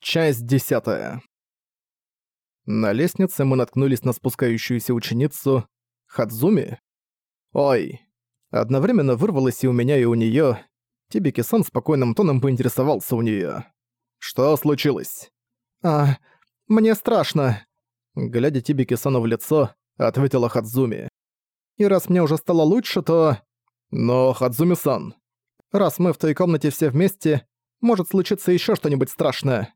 Часть десятая. На лестнице мы наткнулись на спускающуюся ученицу Хадзуми. Ой. Одновременно вырвалось и у меня, и у неё. Тибики-сан спокойным тоном поинтересовался у неё. Что случилось? А, мне страшно. Глядя Тибики-сану в лицо, ответила Хадзуми. И раз мне уже стало лучше, то... Но, Хадзуми-сан, раз мы в той комнате все вместе, может случиться ещё что-нибудь страшное.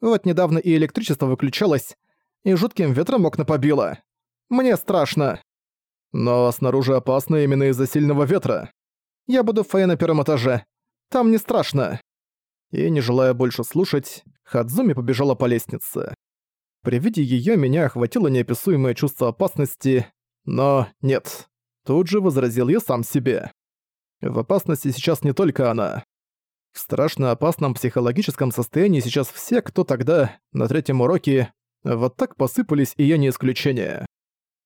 Вот недавно и электричество выключалось, и жутким ветром окна побило. Мне страшно. Но снаружи опасно именно из-за сильного ветра. Я буду в фойе на первом этаже. Там не страшно. И, не желая больше слушать, Хадзуми побежала по лестнице. При виде её меня охватило неописуемое чувство опасности, но нет. Тут же возразил я сам себе. В опасности сейчас не только она. В страшно опасном психологическом состоянии сейчас все, кто тогда, на третьем уроке, вот так посыпались, и я не исключение.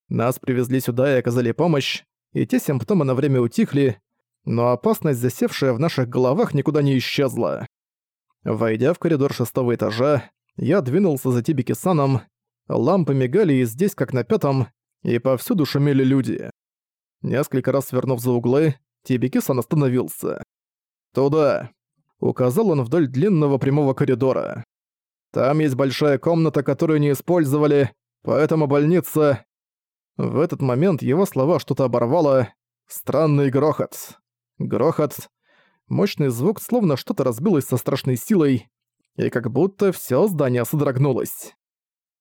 Нас привезли сюда и оказали помощь, и те симптомы на время утихли, но опасность, засевшая в наших головах, никуда не исчезла. Войдя в коридор шестого этажа, я двинулся за Тибики-саном, лампы мигали и здесь, как на пятом, и повсюду шумели люди. Несколько раз свернув за углы, Тибики-сан остановился. «Туда!» Указал он вдоль длинного прямого коридора. «Там есть большая комната, которую не использовали, поэтому больница...» В этот момент его слова что-то оборвало. Странный грохот. Грохот. Мощный звук, словно что-то разбилось со страшной силой, и как будто всё здание содрогнулось.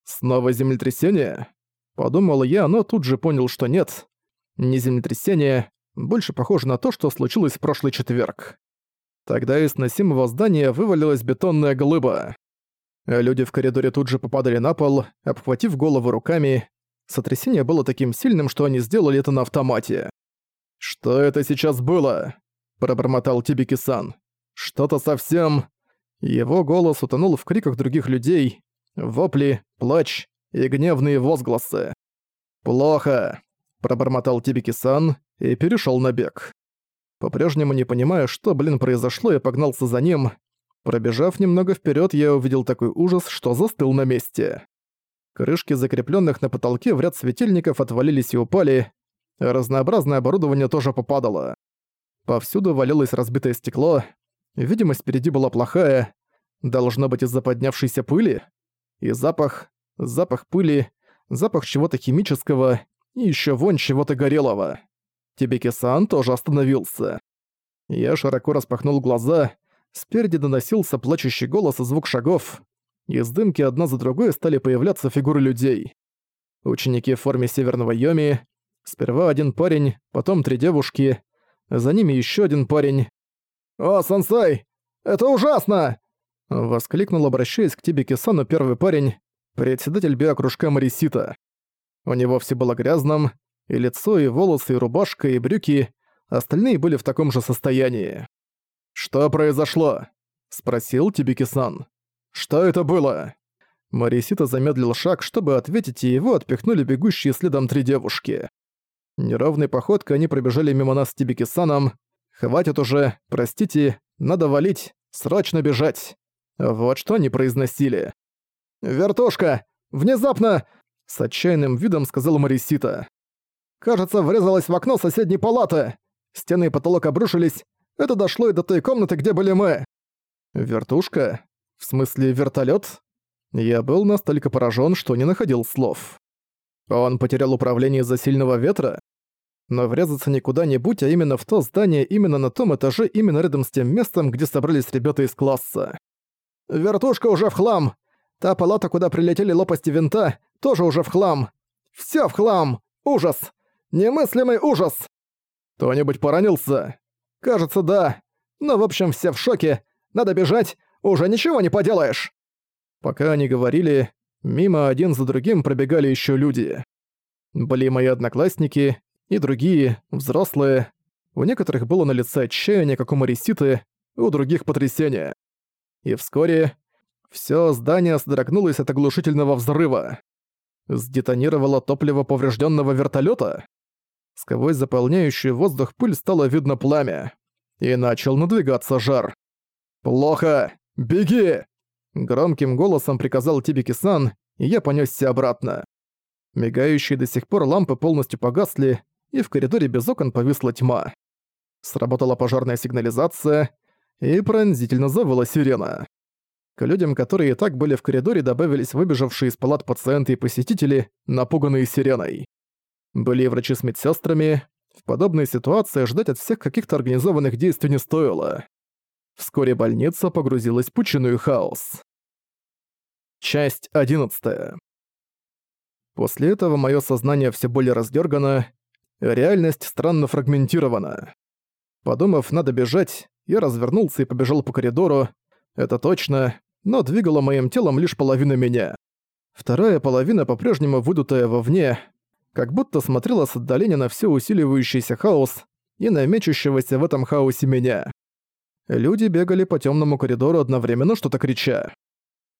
«Снова землетрясение?» Подумал я, но тут же понял, что нет. Не землетрясение, больше похоже на то, что случилось в прошлый четверг. Тогда из сносимого здания вывалилась бетонная глыба. Люди в коридоре тут же попадали на пол, обхватив головы руками. Сотрясение было таким сильным, что они сделали это на автомате. «Что это сейчас было?» – пробормотал Тибики-сан. «Что-то совсем...» Его голос утонул в криках других людей, вопли, плач и гневные возгласы. «Плохо», – пробормотал Тибики-сан и перешёл на бег. По-прежнему не понимая, что, блин, произошло, я погнался за ним. Пробежав немного вперед, я увидел такой ужас, что застыл на месте. Крышки, закрепленных на потолке в ряд светильников, отвалились и упали. Разнообразное оборудование тоже попадало. Повсюду валялось разбитое стекло. Видимость впереди была плохая. Должно быть из-за поднявшейся пыли. И запах, запах пыли, запах чего-то химического и еще вонь чего-то горелого. Тибики-сан тоже остановился. Я широко распахнул глаза, спереди доносился плачущий голос и звук шагов. Из дымки одна за другой стали появляться фигуры людей. Ученики в форме северного Йоми, сперва один парень, потом три девушки, за ними еще один парень. «О, сенсей! Это ужасно!» Воскликнул, обращаясь к Тибики-сану первый парень, председатель биокружка Марисита. У него все было грязным, и лицо, и волосы, и рубашка, и брюки, остальные были в таком же состоянии. «Что произошло?» — спросил Тибики-сан. «Что это было?» Марисита замедлил шаг, чтобы ответить, и его отпихнули бегущие следом три девушки. Неровной походкой они пробежали мимо нас с Тибики-саном. «Хватит уже, простите, надо валить, срочно бежать!» Вот что они произносили. «Вертушка! Внезапно!» С отчаянным видом сказал Марисита. Кажется, врезалась в окно соседней палаты. Стены и потолок обрушились. Это дошло и до той комнаты, где были мы. Вертушка? В смысле, вертолет? Я был настолько поражен, что не находил слов. Он потерял управление из-за сильного ветра? Но врезаться не куда-нибудь, а именно в то здание, именно на том этаже, именно рядом с тем местом, где собрались ребята из класса. «Вертушка уже в хлам! Та палата, куда прилетели лопасти винта, тоже уже в хлам! Всё в хлам! Ужас! Немыслимый ужас! Кто-нибудь поранился? Кажется, да. Но в общем все в шоке. Надо бежать, уже ничего не поделаешь. Пока они говорили, мимо один за другим пробегали еще люди. Были мои одноклассники и другие, взрослые. У некоторых было на лице отчаяние, как у Мариситы, у других потрясение. И вскоре все здание содрогнулось от оглушительного взрыва. Сдетонировало топливо поврежденного вертолета. Сквозь заполняющую воздух пыль стало видно пламя. И начал надвигаться жар. «Плохо! Беги!» Громким голосом приказал Тибики-сан, и я понёсся обратно. Мигающие до сих пор лампы полностью погасли, и в коридоре без окон повисла тьма. Сработала пожарная сигнализация, и пронзительно завыла сирена. К людям, которые и так были в коридоре, добавились выбежавшие из палат пациенты и посетители, напуганные сиреной. Были врачи с медсестрами. В подобной ситуации ждать от всех каких-то организованных действий не стоило. Вскоре больница погрузилась в пучину и хаос. Часть 11. После этого мое сознание все более раздергано, реальность странно фрагментирована. Подумав, надо бежать, я развернулся и побежал по коридору. Это точно, но двигала моим телом лишь половина меня. Вторая половина по-прежнему выдутая вовне, как будто смотрела с отдаления на все усиливающийся хаос и на мечущегося в этом хаосе меня. Люди бегали по темному коридору одновременно, что-то крича.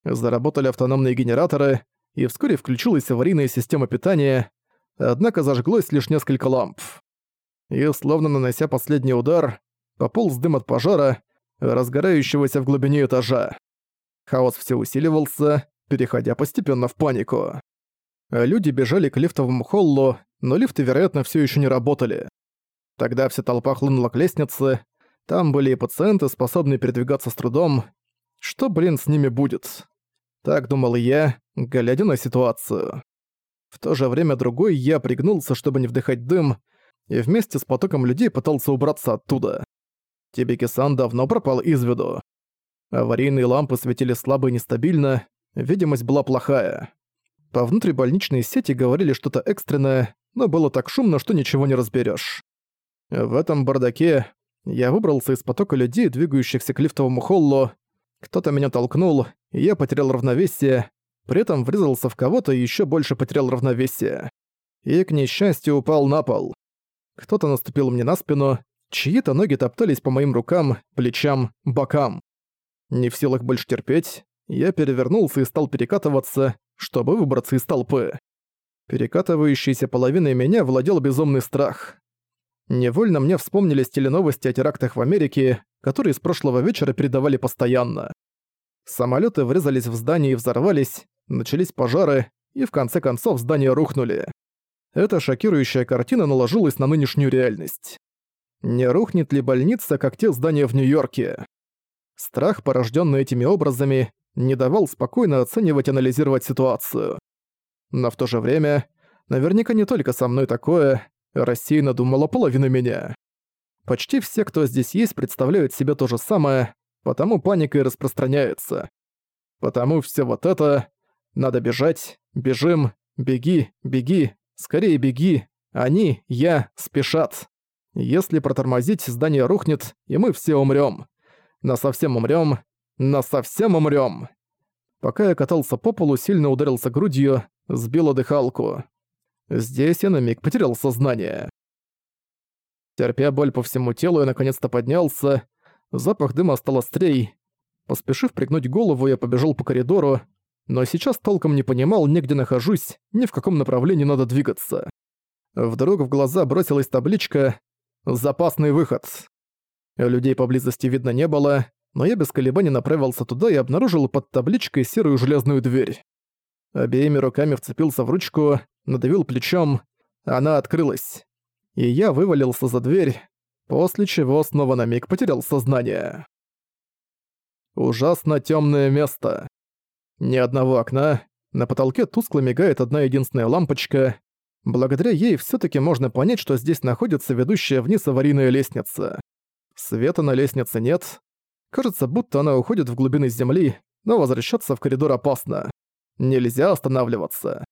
Заработали автономные генераторы, и вскоре включилась аварийная система питания, однако зажглось лишь несколько ламп. И, словно нанося последний удар, пополз дым от пожара, разгорающегося в глубине этажа. Хаос все усиливался, переходя постепенно в панику. Люди бежали к лифтовому холлу, но лифты, вероятно, все еще не работали. Тогда вся толпа хлынула к лестнице, там были и пациенты, способные передвигаться с трудом. Что, блин, с ними будет? Так думал я, глядя на ситуацию. В то же время другой я пригнулся, чтобы не вдыхать дым, и вместе с потоком людей пытался убраться оттуда. Тибики-сан давно пропал из виду. Аварийные лампы светили слабо и нестабильно, видимость была плохая. По внутрибольничной сети говорили что-то экстренное, но было так шумно, что ничего не разберешь. В этом бардаке я выбрался из потока людей, двигающихся к лифтовому холлу. Кто-то меня толкнул, и я потерял равновесие, при этом врезался в кого-то и ещё больше потерял равновесие. И, к несчастью, упал на пол. Кто-то наступил мне на спину, чьи-то ноги топтались по моим рукам, плечам, бокам. Не в силах больше терпеть, я перевернулся и стал перекатываться, чтобы выбраться из толпы. Перекатывающейся половиной меня владел безумный страх. Невольно мне вспомнились теленовости о терактах в Америке, которые с прошлого вечера передавали постоянно. Самолеты врезались в здание и взорвались, начались пожары, и в конце концов здания рухнули. Эта шокирующая картина наложилась на нынешнюю реальность. Не рухнет ли больница, как те здания в Нью-Йорке? Страх, порожденный этими образами, не давал спокойно оценивать и анализировать ситуацию. Но в то же время, наверняка не только со мной такое, рассеянно думала половина меня. Почти все, кто здесь есть, представляют себе то же самое, потому паника и распространяется. Потому все вот это надо бежать, бежим, беги, беги, скорее беги. Они, я, спешат. Если протормозить, здание рухнет, и мы все умрем. совсем умрем, совсем умрем. Пока я катался по полу, сильно ударился грудью, сбила дыхалку. Здесь я на миг потерял сознание. Терпя боль по всему телу, я наконец-то поднялся. Запах дыма стал острей. Поспешив пригнуть голову, я побежал по коридору, но сейчас толком не понимал, ни где нахожусь, ни в каком направлении надо двигаться. Вдруг в глаза бросилась табличка «Запасный выход». Людей поблизости видно не было, но я без колебаний направился туда и обнаружил под табличкой серую железную дверь. Обеими руками вцепился в ручку, надавил плечом, она открылась. И я вывалился за дверь, после чего снова на миг потерял сознание. Ужасно темное место. Ни одного окна, на потолке тускло мигает одна единственная лампочка. Благодаря ей все таки можно понять, что здесь находится ведущая вниз аварийная лестница. Света на лестнице нет. Кажется, будто она уходит в глубины земли, но возвращаться в коридор опасно. Нельзя останавливаться.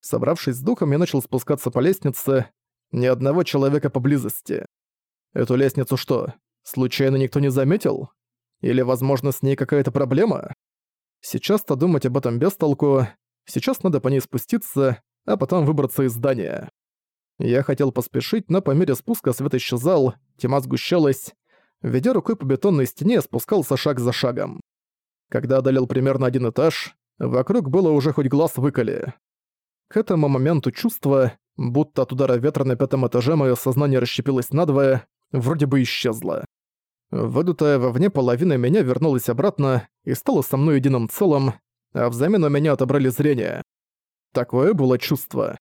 Собравшись с духом, я начал спускаться по лестнице. Ни одного человека поблизости. Эту лестницу что, случайно никто не заметил? Или, возможно, с ней какая-то проблема? Сейчас-то думать об этом без толку. Сейчас надо по ней спуститься, а потом выбраться из здания. Я хотел поспешить, но по мере спуска свет исчезал, тьма сгущалась. Ведя рукой по бетонной стене, спускался шаг за шагом. Когда одолел примерно один этаж, вокруг было уже хоть глаз выколи. К этому моменту чувство, будто от удара ветра на пятом этаже мое сознание расщепилось надвое, вроде бы исчезло. Выдутая вовне половина меня вернулась обратно и стала со мной единым целым, а взамен у меня отобрали зрение. Такое было чувство.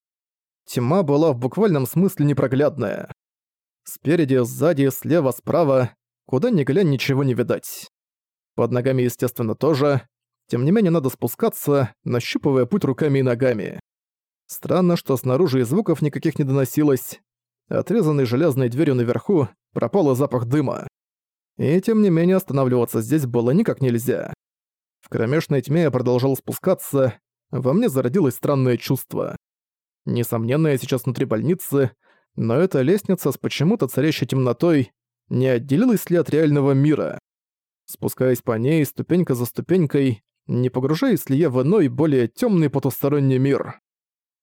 Тьма была в буквальном смысле непроглядная. Спереди, сзади, слева, справа, куда ни глянь, ничего не видать. Под ногами, естественно, тоже. Тем не менее, надо спускаться, нащупывая путь руками и ногами. Странно, что снаружи и звуков никаких не доносилось. Отрезанной железной дверью наверху пропал запах дыма. И тем не менее останавливаться здесь было никак нельзя. В кромешной тьме я продолжал спускаться, во мне зародилось странное чувство. Несомненно, я сейчас внутри больницы, но эта лестница с почему-то царящей темнотой не отделилась ли от реального мира. Спускаясь по ней, ступенька за ступенькой, не погружаясь ли я в иной, более темный потусторонний мир.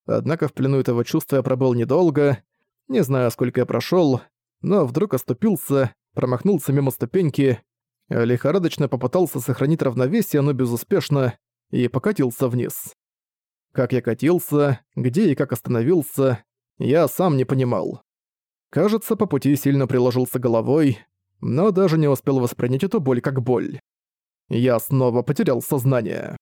Однако в плену этого чувства я пробыл недолго, не знаю, сколько я прошел, но вдруг оступился, промахнулся мимо ступеньки, лихорадочно попытался сохранить равновесие, но безуспешно, и покатился вниз. Как я катился, где и как остановился, я сам не понимал. Кажется, по пути сильно приложился головой, но даже не успел воспринять эту боль как боль. Я снова потерял сознание.